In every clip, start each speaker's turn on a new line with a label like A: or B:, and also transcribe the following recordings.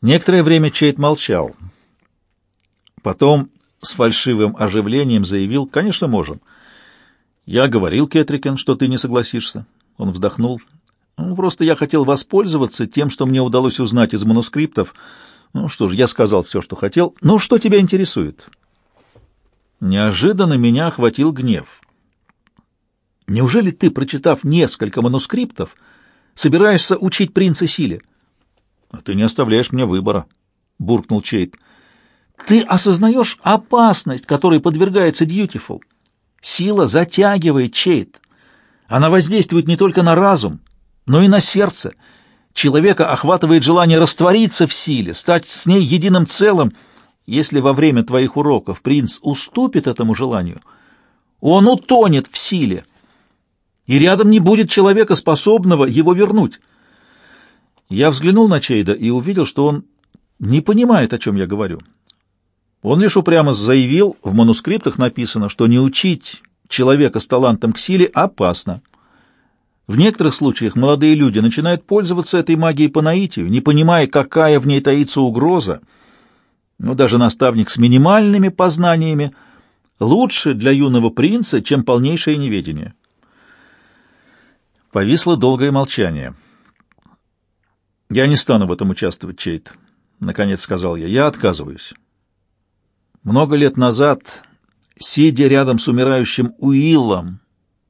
A: Некоторое время Чейт молчал. Потом с фальшивым оживлением заявил, «Конечно, можем». «Я говорил, Кетрикен, что ты не согласишься». Он вздохнул. «Ну, «Просто я хотел воспользоваться тем, что мне удалось узнать из манускриптов. Ну что ж, я сказал все, что хотел. Ну, что тебя интересует?» Неожиданно меня охватил гнев. «Неужели ты, прочитав несколько манускриптов, собираешься учить принца силе?» «А ты не оставляешь мне выбора», — буркнул Чейт. «Ты осознаешь опасность, которой подвергается Дьютифул? Сила затягивает Чейт. Она воздействует не только на разум, но и на сердце. Человека охватывает желание раствориться в силе, стать с ней единым целым. Если во время твоих уроков принц уступит этому желанию, он утонет в силе, и рядом не будет человека, способного его вернуть». Я взглянул на Чейда и увидел, что он не понимает, о чем я говорю. Он лишь упрямо заявил, в манускриптах написано, что не учить человека с талантом к силе опасно. В некоторых случаях молодые люди начинают пользоваться этой магией по наитию, не понимая, какая в ней таится угроза. Но даже наставник с минимальными познаниями лучше для юного принца, чем полнейшее неведение. Повисло долгое молчание. «Я не стану в этом участвовать, Чейт», — наконец сказал я. «Я отказываюсь». Много лет назад, сидя рядом с умирающим Уиллом,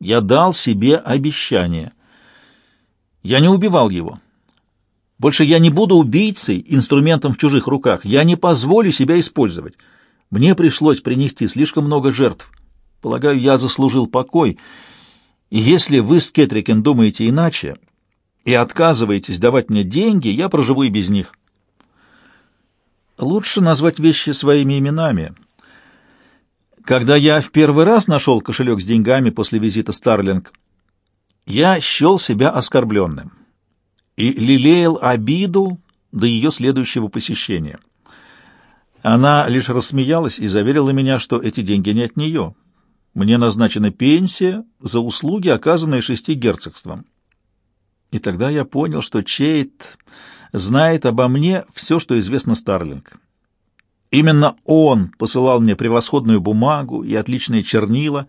A: я дал себе обещание. Я не убивал его. Больше я не буду убийцей, инструментом в чужих руках. Я не позволю себя использовать. Мне пришлось принести слишком много жертв. Полагаю, я заслужил покой. И если вы с Кетрикен думаете иначе, и отказываетесь давать мне деньги, я проживу и без них. Лучше назвать вещи своими именами. Когда я в первый раз нашел кошелек с деньгами после визита Старлинг, я счел себя оскорбленным и лелеял обиду до ее следующего посещения. Она лишь рассмеялась и заверила меня, что эти деньги не от нее. Мне назначена пенсия за услуги, оказанные шести герцогством. И тогда я понял, что Чейт знает обо мне все, что известно Старлинг. Именно он посылал мне превосходную бумагу и отличные чернила,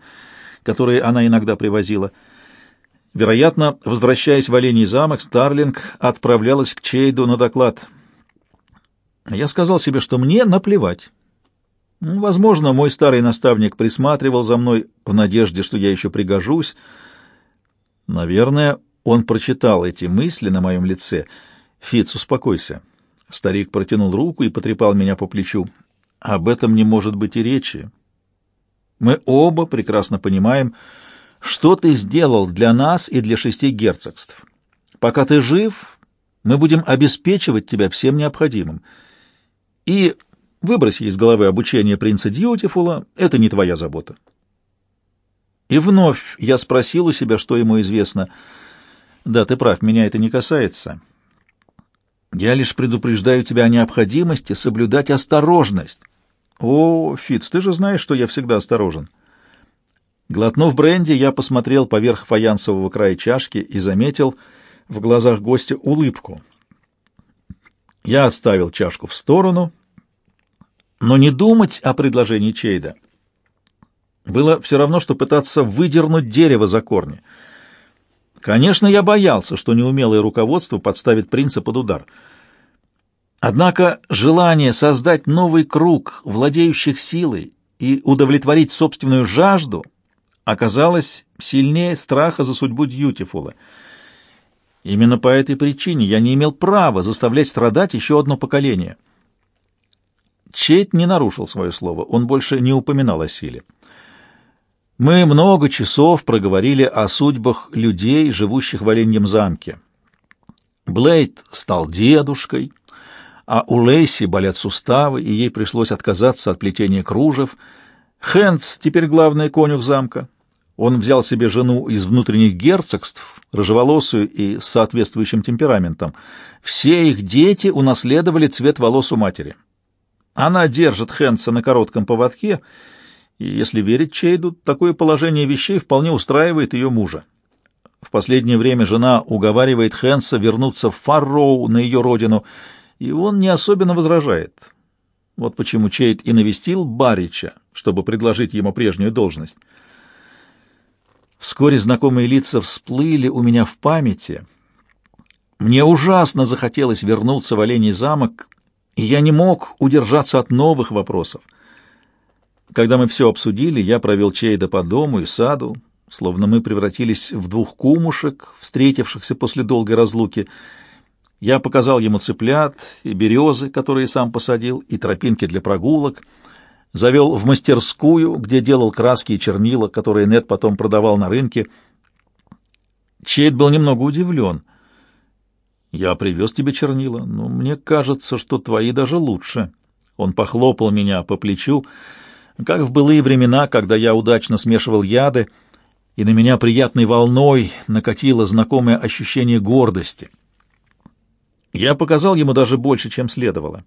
A: которые она иногда привозила. Вероятно, возвращаясь в Оленей замок, Старлинг отправлялась к Чейду на доклад. Я сказал себе, что мне наплевать. Возможно, мой старый наставник присматривал за мной в надежде, что я еще пригожусь. Наверное, он прочитал эти мысли на моем лице. «Фиц, успокойся». Старик протянул руку и потрепал меня по плечу. «Об этом не может быть и речи. Мы оба прекрасно понимаем, что ты сделал для нас и для шести герцогств. Пока ты жив, мы будем обеспечивать тебя всем необходимым. И выброси из головы обучение принца Дьютифула, это не твоя забота». И вновь я спросил у себя, что ему известно — да, ты прав, меня это не касается. Я лишь предупреждаю тебя о необходимости соблюдать осторожность. О, Фиц, ты же знаешь, что я всегда осторожен. Глотнув бренди, я посмотрел поверх фаянсового края чашки и заметил в глазах гостя улыбку. Я отставил чашку в сторону, но не думать о предложении Чейда было все равно, что пытаться выдернуть дерево за корни — Конечно, я боялся, что неумелое руководство подставит принца под удар. Однако желание создать новый круг владеющих силой и удовлетворить собственную жажду оказалось сильнее страха за судьбу Дьютифула. Именно по этой причине я не имел права заставлять страдать еще одно поколение. Чейт не нарушил свое слово, он больше не упоминал о силе. Мы много часов проговорили о судьбах людей, живущих в Оленьем замке. Блейд стал дедушкой, а у Лейси болят суставы, и ей пришлось отказаться от плетения кружев. Хэнс теперь главный конюх замка. Он взял себе жену из внутренних герцогств, рыжеволосую и с соответствующим темпераментом. Все их дети унаследовали цвет волос у матери. Она держит Хэнса на коротком поводке — и, если верить Чейду, такое положение вещей вполне устраивает ее мужа. В последнее время жена уговаривает Хэнса вернуться в Фарроу, на ее родину, и он не особенно возражает. Вот почему Чейд и навестил Барича, чтобы предложить ему прежнюю должность. Вскоре знакомые лица всплыли у меня в памяти. Мне ужасно захотелось вернуться в Оленей замок, и я не мог удержаться от новых вопросов. Когда мы все обсудили, я провел Чейда по дому и саду, словно мы превратились в двух кумушек, встретившихся после долгой разлуки. Я показал ему цыплят и березы, которые сам посадил, и тропинки для прогулок, завел в мастерскую, где делал краски и чернила, которые Нед потом продавал на рынке. Чейд был немного удивлен. «Я привез тебе чернила, но мне кажется, что твои даже лучше». Он похлопал меня по плечу, как в былые времена, когда я удачно смешивал яды, и на меня приятной волной накатило знакомое ощущение гордости. Я показал ему даже больше, чем следовало.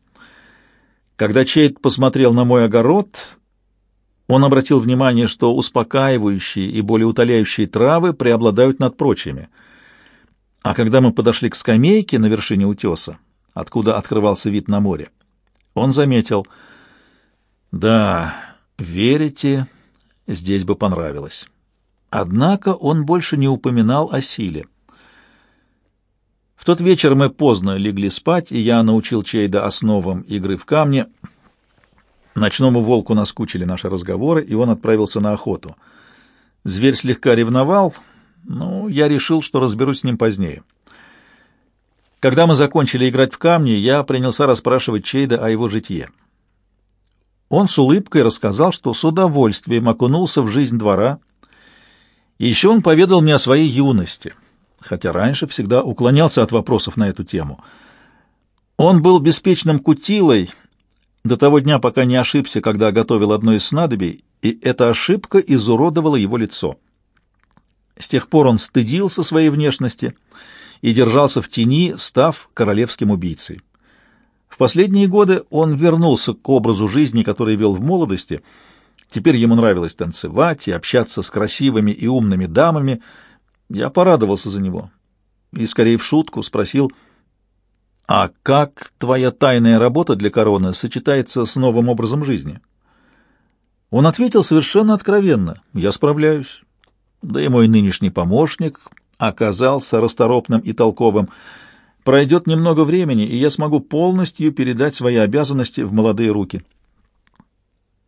A: Когда Чейд посмотрел на мой огород, он обратил внимание, что успокаивающие и более утоляющие травы преобладают над прочими. А когда мы подошли к скамейке на вершине утеса, откуда открывался вид на море, он заметил, «Да, верите, здесь бы понравилось». Однако он больше не упоминал о силе. В тот вечер мы поздно легли спать, и я научил Чейда основам игры в камне. Ночному волку наскучили наши разговоры, и он отправился на охоту. Зверь слегка ревновал, но я решил, что разберусь с ним позднее. Когда мы закончили играть в камни, я принялся расспрашивать Чейда о его житье. Он с улыбкой рассказал, что с удовольствием окунулся в жизнь двора — еще он поведал мне о своей юности, хотя раньше всегда уклонялся от вопросов на эту тему. Он был беспечным кутилой до того дня, пока не ошибся, когда готовил одно из снадобий, и эта ошибка изуродовала его лицо. С тех пор он стыдился своей внешности и держался в тени, став королевским убийцей. В последние годы он вернулся к образу жизни, который вел в молодости — Теперь ему нравилось танцевать и общаться с красивыми и умными дамами. Я порадовался за него и, скорее в шутку, спросил, «А как твоя тайная работа для короны сочетается с новым образом жизни?» Он ответил совершенно откровенно, «Я справляюсь». Да и мой нынешний помощник оказался расторопным и толковым. Пройдет немного времени, и я смогу полностью передать свои обязанности в молодые руки.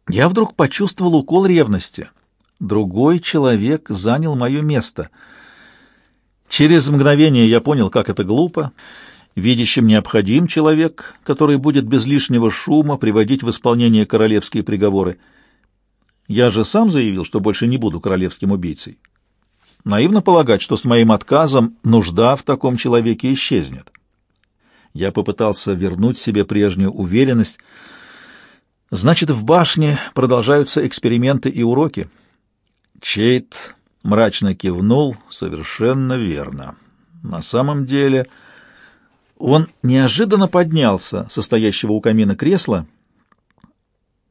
A: Я вдруг почувствовал укол ревности. Другой человек занял мое место. Через мгновение я понял, как это глупо. Видящим необходим человек, который будет без лишнего шума приводить в исполнение королевские приговоры. Я же сам заявил, что больше не буду королевским убийцей. Наивно полагать, что с моим отказом нужда в таком человеке исчезнет. Я попытался вернуть себе прежнюю уверенность, Значит, в башне продолжаются эксперименты и уроки. Чейт мрачно кивнул, совершенно верно. На самом деле он неожиданно поднялся со стоящего у камина кресла,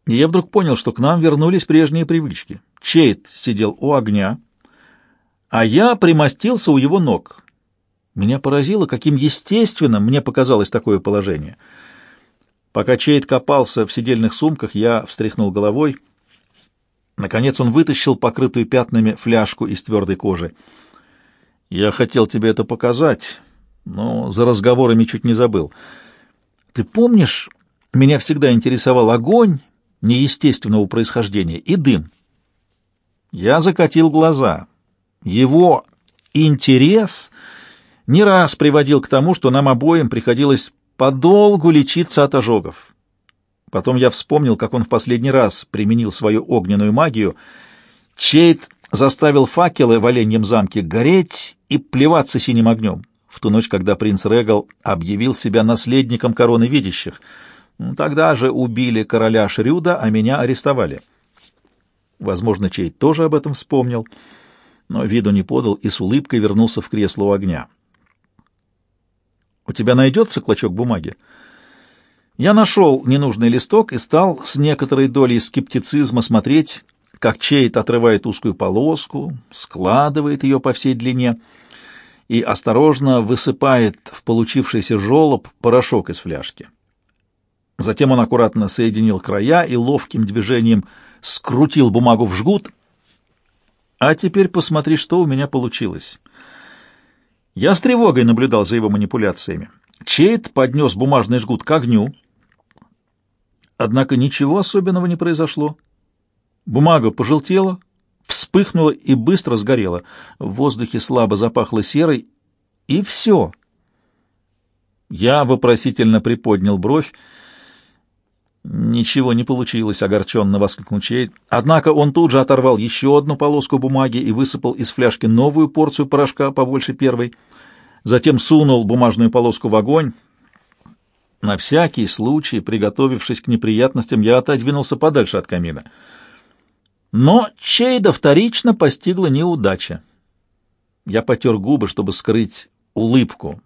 A: и я вдруг понял, что к нам вернулись прежние привычки. Чейт сидел у огня, а я примостился у его ног. Меня поразило, каким естественным мне показалось такое положение — Пока Чейд копался в сидельных сумках, я встряхнул головой. Наконец он вытащил покрытую пятнами фляжку из твердой кожи. «Я хотел тебе это показать, но за разговорами чуть не забыл. Ты помнишь, меня всегда интересовал огонь неестественного происхождения и дым?» Я закатил глаза. Его интерес не раз приводил к тому, что нам обоим приходилось подолгу лечиться от ожогов. Потом я вспомнил, как он в последний раз применил свою огненную магию. Чейд заставил факелы в Оленьем замке гореть и плеваться синим огнем. В ту ночь, когда принц Регал объявил себя наследником короны видящих. Тогда же убили короля Шрюда, а меня арестовали. Возможно, Чейд тоже об этом вспомнил, но виду не подал и с улыбкой вернулся в кресло у огня. У тебя найдется клочок бумаги? Я нашел ненужный листок и стал с некоторой долей скептицизма смотреть, как Чейт отрывает узкую полоску, складывает ее по всей длине и осторожно высыпает в получившийся желоб порошок из фляжки. Затем он аккуратно соединил края и ловким движением скрутил бумагу в жгут. А теперь посмотри, что у меня получилось. Я с тревогой наблюдал за его манипуляциями. Чейт поднес бумажный жгут к огню. Однако ничего особенного не произошло. Бумага пожелтела, вспыхнула и быстро сгорела. В воздухе слабо запахло серой, и все. Я вопросительно приподнял бровь. «Ничего не получилось», — огорченно воскликнул Чейд. Однако он тут же оторвал еще одну полоску бумаги и высыпал из фляжки новую порцию порошка побольше первой. Затем сунул бумажную полоску в огонь. На всякий случай, приготовившись к неприятностям, я отодвинулся подальше от камина. Но Чейда вторично постигла неудача. Я потер губы, чтобы скрыть улыбку.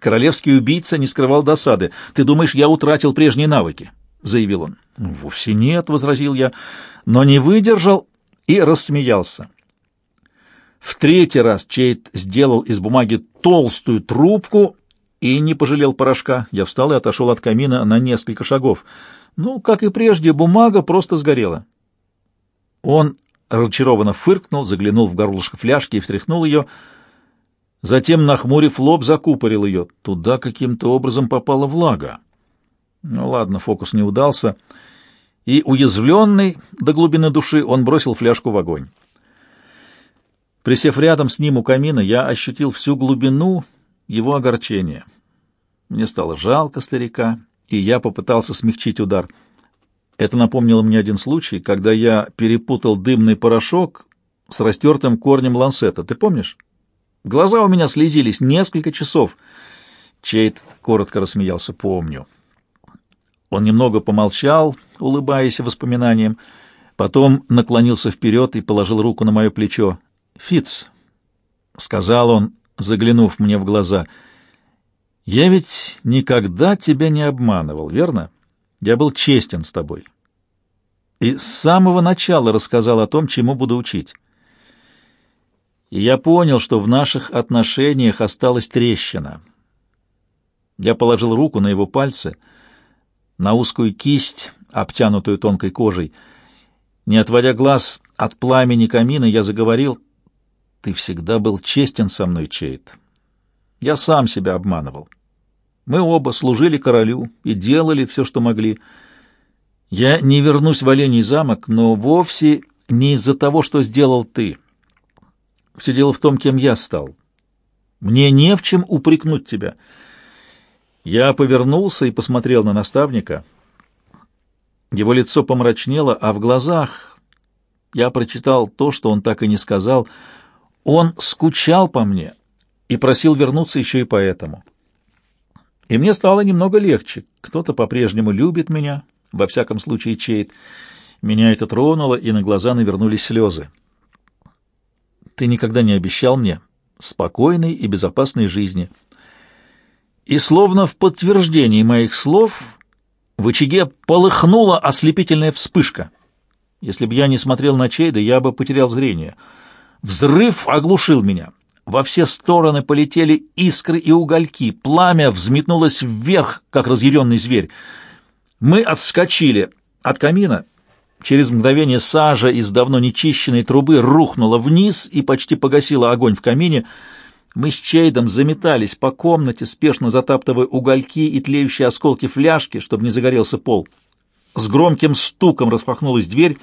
A: Королевский убийца не скрывал досады. «Ты думаешь, я утратил прежние навыки?» — заявил он. «Вовсе нет», — возразил я, но не выдержал и рассмеялся. В третий раз Чейд сделал из бумаги толстую трубку и не пожалел порошка. Я встал и отошел от камина на несколько шагов. Ну, как и прежде, бумага просто сгорела. Он разочарованно фыркнул, заглянул в горлышко фляжки и встряхнул ее. Затем, нахмурив лоб, закупорил ее. Туда каким-то образом попала влага. Ну ладно, фокус не удался. И, уязвленный до глубины души, он бросил фляжку в огонь. Присев рядом с ним у камина, я ощутил всю глубину его огорчения. Мне стало жалко старика, и я попытался смягчить удар — это напомнило мне один случай, когда я перепутал дымный порошок с растертым корнем ланцета. Ты помнишь? Глаза у меня слезились несколько часов. Чейт коротко рассмеялся. Помню. Он немного помолчал, улыбаясь воспоминаниям, потом наклонился вперед и положил руку на мое плечо. Фиц, сказал он, заглянув мне в глаза, — «я ведь никогда тебя не обманывал, верно?» Я был честен с тобой. И с самого начала рассказал о том, чему буду учить. И я понял, что в наших отношениях осталась трещина. Я положил руку на его пальцы, на узкую кисть, обтянутую тонкой кожей. Не отводя глаз от пламени камина, я заговорил, «Ты всегда был честен со мной, Чейт. Я сам себя обманывал. Мы оба служили королю и делали все, что могли. Я не вернусь в Оленей замок, но вовсе не из-за того, что сделал ты. Все дело в том, кем я стал. Мне не в чем упрекнуть тебя. Я повернулся и посмотрел на наставника. Его лицо помрачнело, а в глазах я прочитал то, что он так и не сказал. Он скучал по мне и просил вернуться еще и поэтому. И мне стало немного легче. Кто-то по-прежнему любит меня, во всяком случае Чейт. Меня это тронуло, и на глаза навернулись слезы. Ты никогда не обещал мне спокойной и безопасной жизни. И словно в подтверждении моих слов в очаге полыхнула ослепительная вспышка. Если бы я не смотрел на Чейда, я бы потерял зрение. Взрыв оглушил меня. Во все стороны полетели искры и угольки, пламя взметнулось вверх, как разъяренный зверь. Мы отскочили от камина. Через мгновение сажа из давно нечищенной трубы рухнула вниз и почти погасила огонь в камине. Мы с Чейдом заметались по комнате, спешно затаптывая угольки и тлеющие осколки фляжки, чтобы не загорелся пол. С громким стуком распахнулась дверь,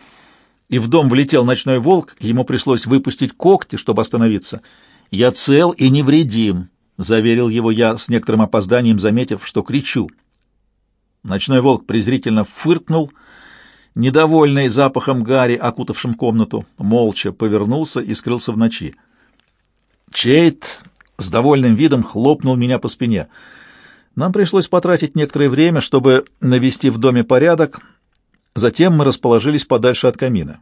A: и в дом влетел ночной волк. Ему пришлось выпустить когти, чтобы остановиться — «Я цел и невредим», — заверил его я с некоторым опозданием, заметив, что кричу. Ночной волк презрительно фыркнул, недовольный запахом гари, окутавшим комнату, молча повернулся и скрылся в ночи. Чейт с довольным видом хлопнул меня по спине. Нам пришлось потратить некоторое время, чтобы навести в доме порядок, затем мы расположились подальше от камина.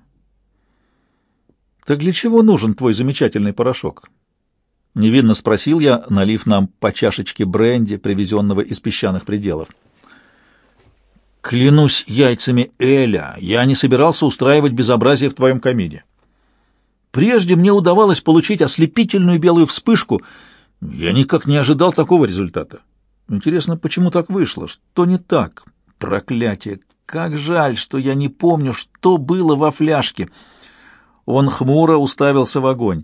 A: «Так для чего нужен твой замечательный порошок?» — невинно спросил я, налив нам по чашечке бренди, привезенного из песчаных пределов. «Клянусь яйцами Эля, я не собирался устраивать безобразие в твоем камине. Прежде мне удавалось получить ослепительную белую вспышку. Я никак не ожидал такого результата. Интересно, почему так вышло? Что не так? Проклятие! Как жаль, что я не помню, что было во фляжке. Он хмуро уставился в огонь.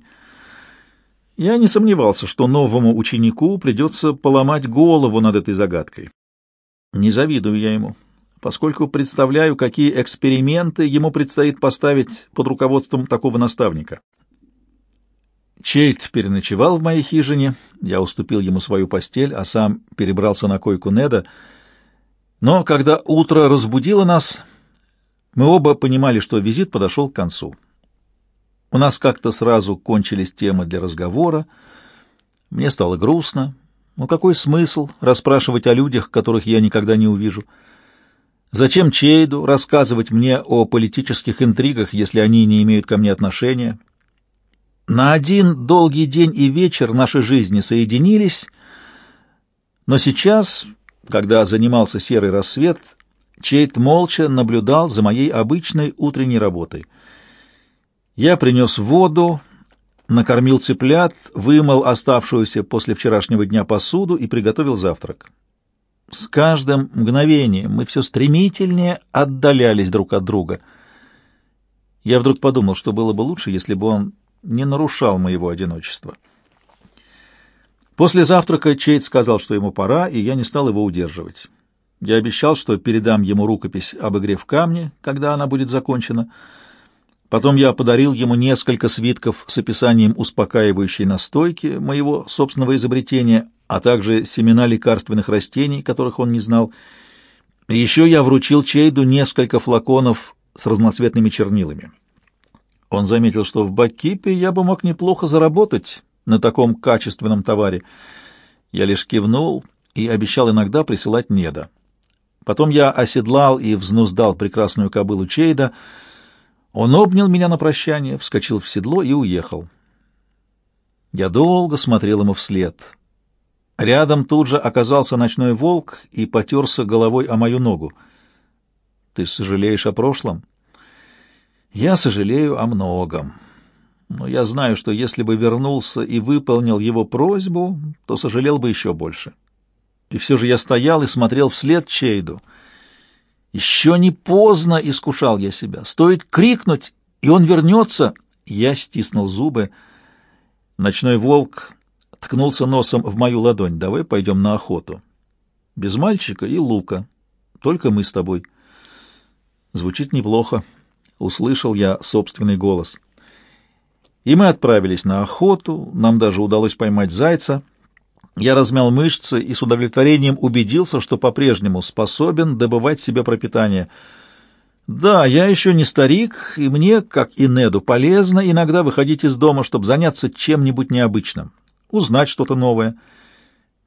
A: Я не сомневался, что новому ученику придется поломать голову над этой загадкой. Не завидую я ему, поскольку представляю, какие эксперименты ему предстоит поставить под руководством такого наставника. Чейт переночевал в моей хижине, я уступил ему свою постель, а сам перебрался на койку Неда. Но когда утро разбудило нас, мы оба понимали, что визит подошел к концу. У нас как-то сразу кончились темы для разговора, мне стало грустно, но какой смысл расспрашивать о людях, которых я никогда не увижу? Зачем Чейду рассказывать мне о политических интригах, если они не имеют ко мне отношения? На один долгий день и вечер наши жизни соединились, но сейчас, когда занимался серый рассвет, Чейд молча наблюдал за моей обычной утренней работой. Я принес воду, накормил цыплят, вымыл оставшуюся после вчерашнего дня посуду и приготовил завтрак. С каждым мгновением мы все стремительнее отдалялись друг от друга. Я вдруг подумал, что было бы лучше, если бы он не нарушал моего одиночества. После завтрака Чейд сказал, что ему пора, и я не стал его удерживать. Я обещал, что передам ему рукопись об игре в камне, когда она будет закончена. Потом я подарил ему несколько свитков с описанием успокаивающей настойки моего собственного изобретения, а также семена лекарственных растений, которых он не знал. Еще я вручил Чейду несколько флаконов с разноцветными чернилами. Он заметил, что в Бакипе я бы мог неплохо заработать на таком качественном товаре. Я лишь кивнул и обещал иногда присылать неда. Потом я оседлал и взнуздал прекрасную кобылу Чейда. Он обнял меня на прощание, вскочил в седло и уехал. Я долго смотрел ему вслед. Рядом тут же оказался ночной волк и потерся головой о мою ногу. «Ты сожалеешь о прошлом?» Я сожалею о многом, но я знаю, что если бы вернулся и выполнил его просьбу, то сожалел бы еще больше. И все же я стоял и смотрел вслед Чейду. Еще не поздно искушал я себя. Стоит крикнуть, и он вернется. Я стиснул зубы. Ночной волк ткнулся носом в мою ладонь. Давай пойдем на охоту. Без мальчика и лука. Только мы с тобой. Звучит неплохо услышал я собственный голос. И мы отправились на охоту, нам даже удалось поймать зайца. Я размял мышцы и с удовлетворением убедился, что по-прежнему способен добывать себе пропитание. Да, я еще не старик, и мне, как и Неду, полезно иногда выходить из дома, чтобы заняться чем-нибудь необычным, узнать что-то новое.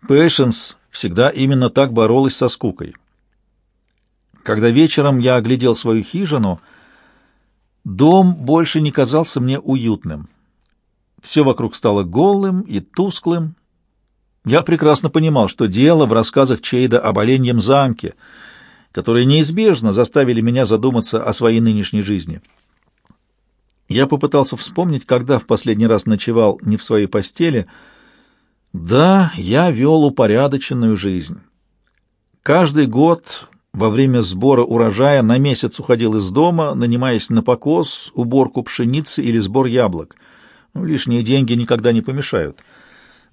A: Пэшенс всегда именно так боролась со скукой. Когда вечером я оглядел свою хижину — Дом больше не казался мне уютным. Все вокруг стало голым и тусклым. Я прекрасно понимал, что дело в рассказах Чейда об Оленьем замке, которые неизбежно заставили меня задуматься о своей нынешней жизни. Я попытался вспомнить, когда в последний раз ночевал не в своей постели. Да, я вел упорядоченную жизнь. Каждый год во время сбора урожая на месяц уходил из дома, нанимаясь на покос, уборку пшеницы или сбор яблок. Ну, лишние деньги никогда не помешают.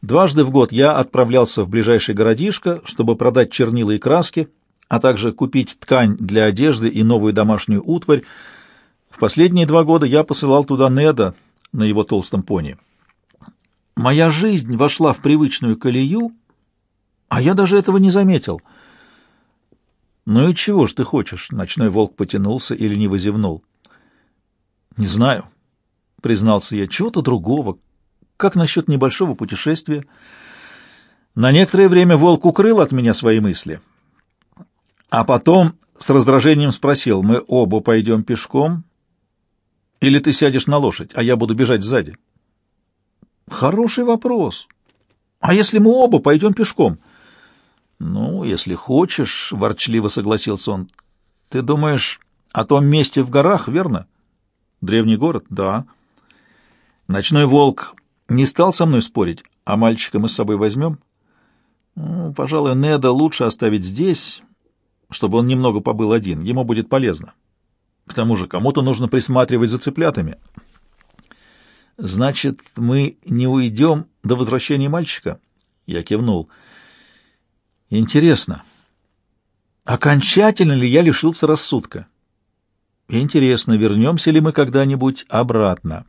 A: Дважды в год я отправлялся в ближайший городишко, чтобы продать чернила и краски, а также купить ткань для одежды и новую домашнюю утварь. В последние два года я посылал туда Неда на его толстом пони. Моя жизнь вошла в привычную колею, а я даже этого не заметил — «Ну и чего ж ты хочешь?» — ночной волк потянулся или не зевнул. «Не знаю», — признался я, — «чего-то другого. Как насчет небольшого путешествия?» На некоторое время волк укрыл от меня свои мысли, а потом с раздражением спросил, «Мы оба пойдем пешком, или ты сядешь на лошадь, а я буду бежать сзади?» «Хороший вопрос. А если мы оба пойдем пешком?» «Ну, если хочешь», — ворчливо согласился он. «Ты думаешь о том месте в горах, верно?» «Древний город?» «Да». Ночной волк не стал со мной спорить, а мальчика мы с собой возьмем. Ну, пожалуй, Неда лучше оставить здесь, чтобы он немного побыл один. Ему будет полезно. К тому же кому-то нужно присматривать за цыплятами. Значит, мы не уйдем до возвращения мальчика? Я кивнул. Интересно, окончательно ли я лишился рассудка? Интересно, вернемся ли мы когда-нибудь обратно?